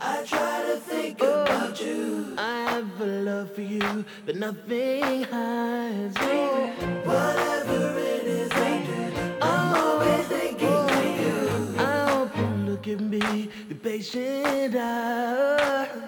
I try to think oh, about you. I have a love for you, but nothing hides you. Whatever it is I do, I'm always thinking oh, of you. I hope you look at me, be patient. I,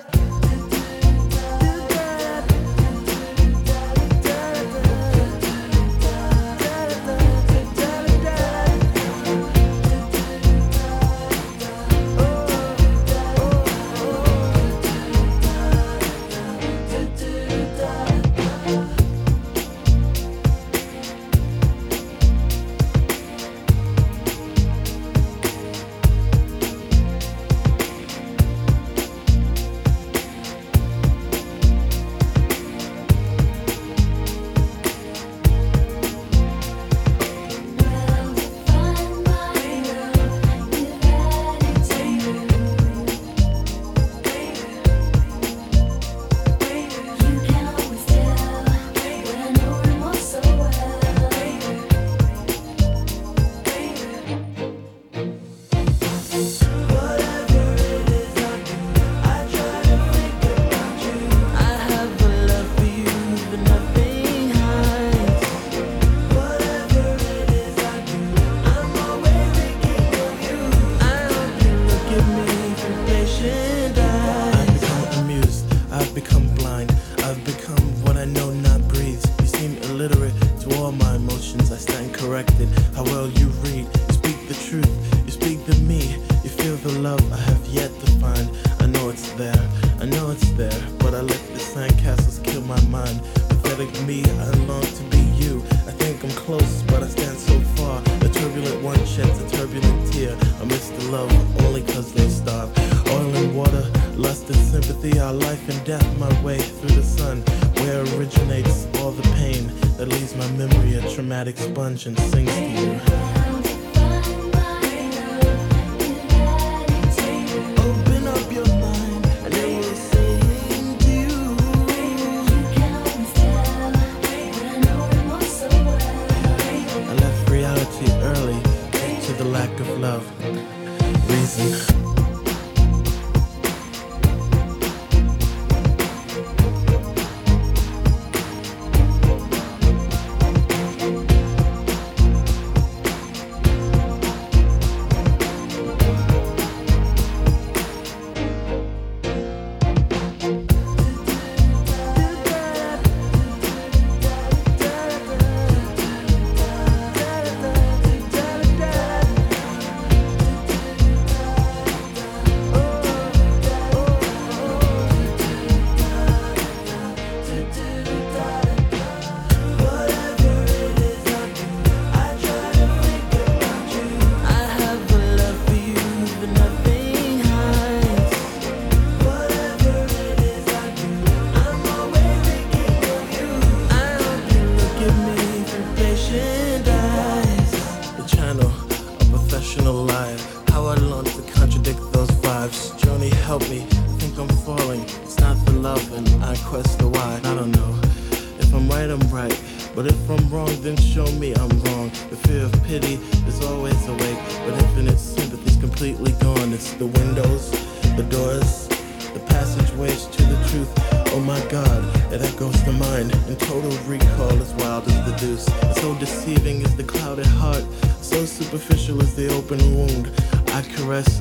become blind. I've become what I know not breathe. You seem illiterate to all my emotions. I stand corrected. How well you read, you speak the truth, you speak to me. You feel the love I have yet to find. I know it's there, I know it's there, but I let the sandcastles kill my mind. Pathetic me, I long to a turbulent tear amidst the love, only cause they starve. Oil and water, lust and sympathy are life and death. My way through the sun, where originates all the pain that leaves my memory a traumatic sponge and sinks to you. I'm falling. It's not for love, and I quest the why. I don't know. If I'm right, I'm right. But if I'm wrong, then show me I'm wrong. The fear of pity is always awake, but infinite sympathy's completely gone. It's the windows, the doors, the passageways to the truth. Oh my god, it echoes the mind. And total recall as wild as the deuce. So deceiving is the clouded heart, so superficial is the open wound. I caress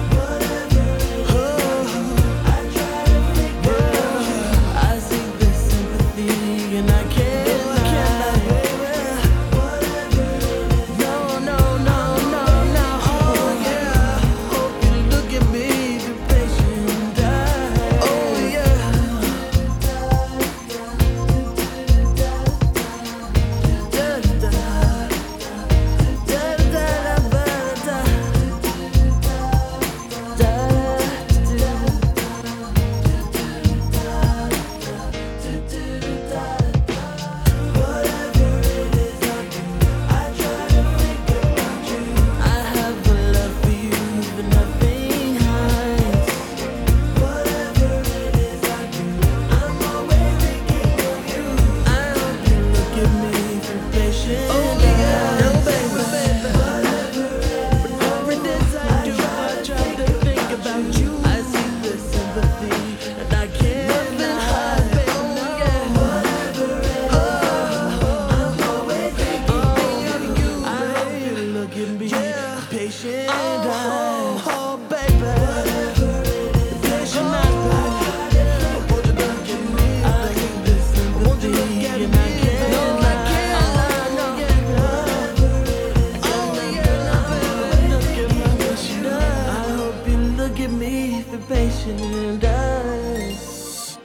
give me the patient eyes.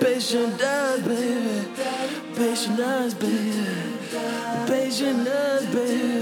Patient eyes, baby. Patient eyes, baby. Patient eyes, baby.